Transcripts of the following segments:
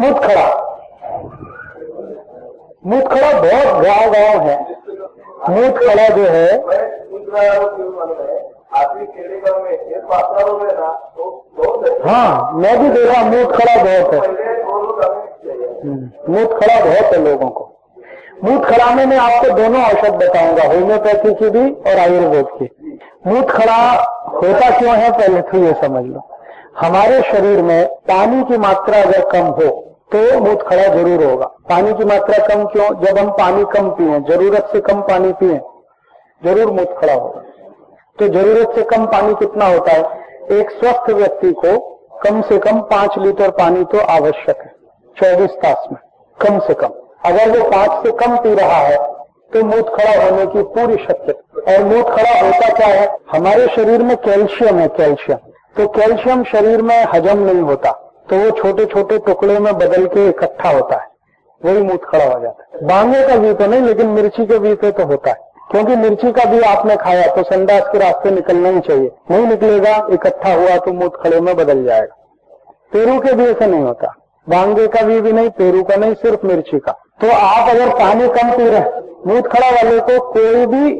मूतखड़ा मूतखड़ा बहुत गाँव गाँव है मूतखड़ा जो है हूँ में भी देखा मूतखड़ा बहुत है। चाहिए हम्म, बहुत है लोगों को। मूतखड़ा में मैं आपको दोनों औषध बताऊँगा होम्योपैथी की भी और आयुर्वेद की। मूतखड़ा होता क्यों है पहले तो ये समझ लो। हमारे शरीर में पानी की मात्रा अगर कम हो तो मूत खड़ा ज़रूर होगा। पानी की मात्रा कम क्यों? जब हम पानी कम पिए, ज़रूरत से कम पानी पिए, ज़रूर मूत खड़ा होगा। तो ज़रूरत से कम पानी कितना होता है? एक स्वस्थ व्यक्ति को कम से कम पाँच लीटर पानी तो आवश्यक है, चौबीस तास में, कम से कम। अगर वो पाँच से कम पी रहा है तो मूत खड़ा होने की पूरी शक्यता। और मूत खड़ा होता क्या है? हमारे शरीर में कैल्शियम है, कैल्शियम। तो कैल्शियम शरीर में हजम नहीं होता तो वो छोटे छोटे टुकड़े में बदल के इकट्ठा होता है। वही मूत खड़ा हो जाता है। बांगे का भी तो नहीं लेकिन मिर्ची के भी पे तो होता है। क्योंकि मिर्ची का भी आपने खाया तो संडास के रास्ते निकलना ही चाहिए। नहीं निकलेगा इकट्ठा हुआ तो मूत खड़े में बदल जाएगा। पेरू के भी ऐसा नहीं होता। बांगे का भी, भी नहीं पेरू का नहीं सिर्फ़ मिर्ची का। तो आप अगर पानी कम पी रहे मूत खड़ा वाले को कोई भी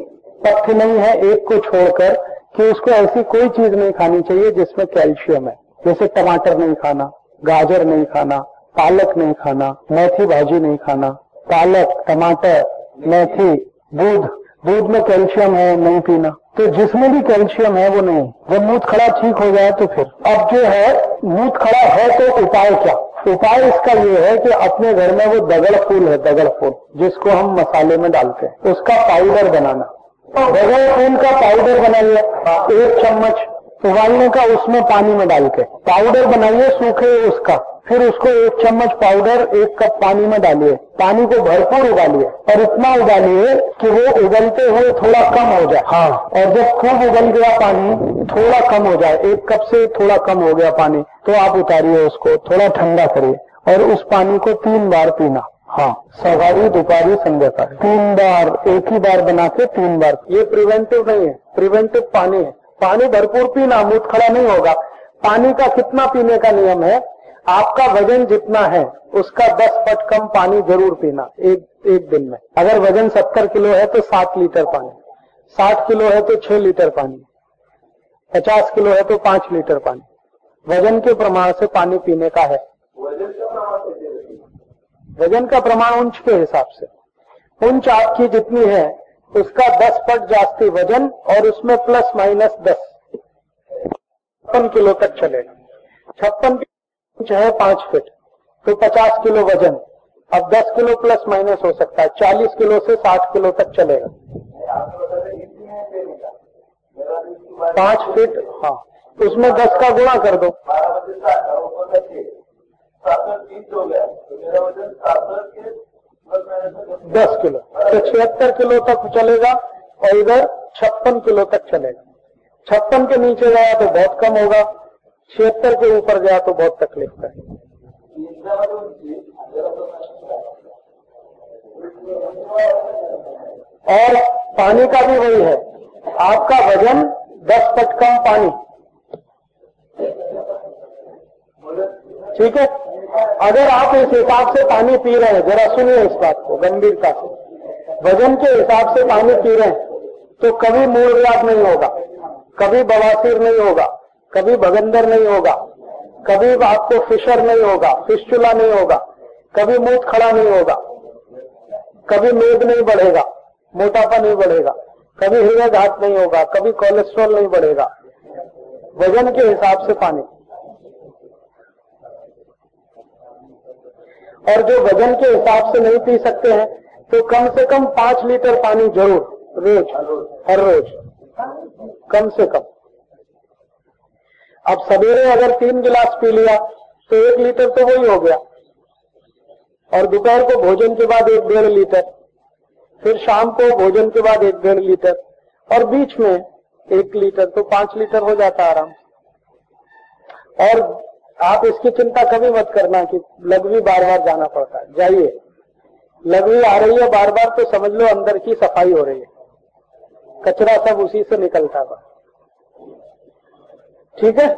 तथ्य नहीं है एक को छोड़कर। कि उसको ऐसी कोई चीज़ नहीं खानी चाहिए जिसमें कैल्शियम है। जैसे टमाटर नहीं खाना, गाजर नहीं खाना, पालक नहीं खाना, मेथी भाजी नहीं खाना। पालक, टमाटर, मेथी, दूध दूध में कैल्शियम है, नहीं पीना। तो जिसमें भी कैल्शियम है, वो नहीं। जब मूत खड़ा ठीक हो जाए तो फिर। अब जो है, मूत खड़ा है तो उपाय क्या? उपाय इसका ये है कि अपने घर में वो दगड़ फूल है, दगड़ फूल, जिसको हम मसाले में डालते हैं। उसका पाउडर बनाना। फूल का पाउडर बनाइए। एक चम्मच उबालने का उसमें पानी में डाल के। पाउडर बनाइए सूखे उसका। फिर उसको एक चम्मच पाउडर एक कप पानी में डालिए। पानी को भरपूर उबालिए। और इतना उबालिए कि वो उबलते हुए थोड़ा कम हो जाए। हाँ। और जब खूब उबल गया पानी थोड़ा कम हो जाए। एक कप से थोड़ा कम हो गया पानी तो आप उतारिए उसको। थोड़ा ठंडा करिए। और उस पानी को तीन बार पीना। हाँ सवारी दोपहरी संध्या का। तीन बार, एक ही बार बना के तीन बार। ये प्रिवेंटिव नहीं है। प्रिवेंटिव पानी है। पानी भरपूर पीना मूत खड़ा नहीं होगा। पानी का कितना पीने का नियम है? आपका वज़न जितना है, उसका दस पट कम पानी ज़रूर पीना, एक एक दिन में। अगर वज़न सत्तर किलो है तो सात लीटर पानी। साठ किलो है तो छह लीटर पानी। पचास किलो है तो पाँच लीटर पानी। वज़न के प्रमाण से पानी पीने का है वज़न का प्रमाण कैसे होती है? वज़न का प्रमाण उंच के हिसाब से। उंच आपकी जितनी है, उसका दस पट जास्ती वज़न और उसमें प्लस माइनस दस। छप्पन किलो तक चलेगा छप्पन इंच है पाँच फीट तो पचास किलो वज़न। अब दस किलो प्लस माइनस हो सकता है, चालीस किलो से साठ किलो तक चलेगा पाँच फीट हाँ उसमें दस का गुणा कर दो बारह बजे सात और ऊपर तक के दस किलो। तो छिहत्तर किलो तक चलेगा और इधर छप्पन किलो तक चलेगा। छप्पन के नीचे गया तो बहुत कम होगा। छिहत्तर के ऊपर गया तो बहुत तकलीफ़ का और पानी का भी वही है। आपका वज़न दस पट कम पानी। ठीक है? अगर आप इस हिसाब से पानी पी रहे हैं, जरा सुनिए इस बात को, गंभीरता से। वज़न के हिसाब से पानी पी रहे हैं तो कभी मूल व्याप नहीं होगा, कभी बवासीर नहीं होगा, कभी भगंदर नहीं होगा, कभी आपको फिशर नहीं होगा फ़िश फिस्चुला नहीं होगा, कभी मूत खड़ा नहीं होगा, कभी मेद नहीं बढ़ेगा, मोटापा नहीं बढ़ेगा, कभी हृदय घात नहीं होगा, कभी कोलेस्ट्रॉल नहीं बढ़ेगा। वज़न के हिसाब से पानी। और जो वज़न के हिसाब से नहीं पी सकते हैं तो कम से कम पाँच लीटर पानी ज़रूर, रोज, हर रोज, कम से कम। अब सवेरे अगर तीन गिलास पी लिया तो एक लीटर तो वही हो गया। और दोपहर को भोजन के बाद एक डेढ़ लीटर, फिर शाम को भोजन के बाद एक डेढ़ लीटर, और बीच में एक लीटर तो पाँच लीटर हो जाता आराम और आप इसकी चिंता कभी मत करना कि लघवी बार बार जाना पड़ता है। जाइए। लघवी आ रही है बार बार तो समझ लो अंदर की सफ़ाई हो रही है। कचरा सब उसी से निकलता था ठीक है?